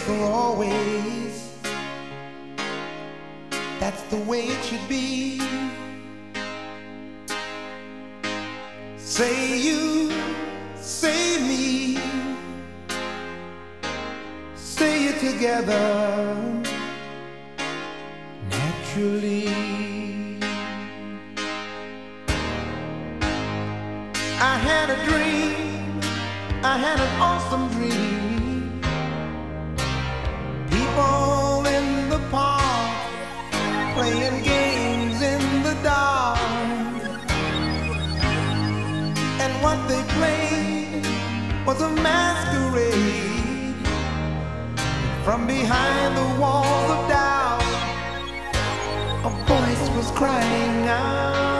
for always. That's the way it should be. Say you, say me, say it together naturally. I had a dream, I had an awesome playing games in the dark. And what they played was a masquerade from behind the walls of doubt. A voice was crying out.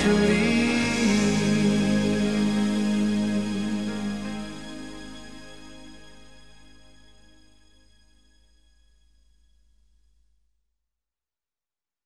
to leave.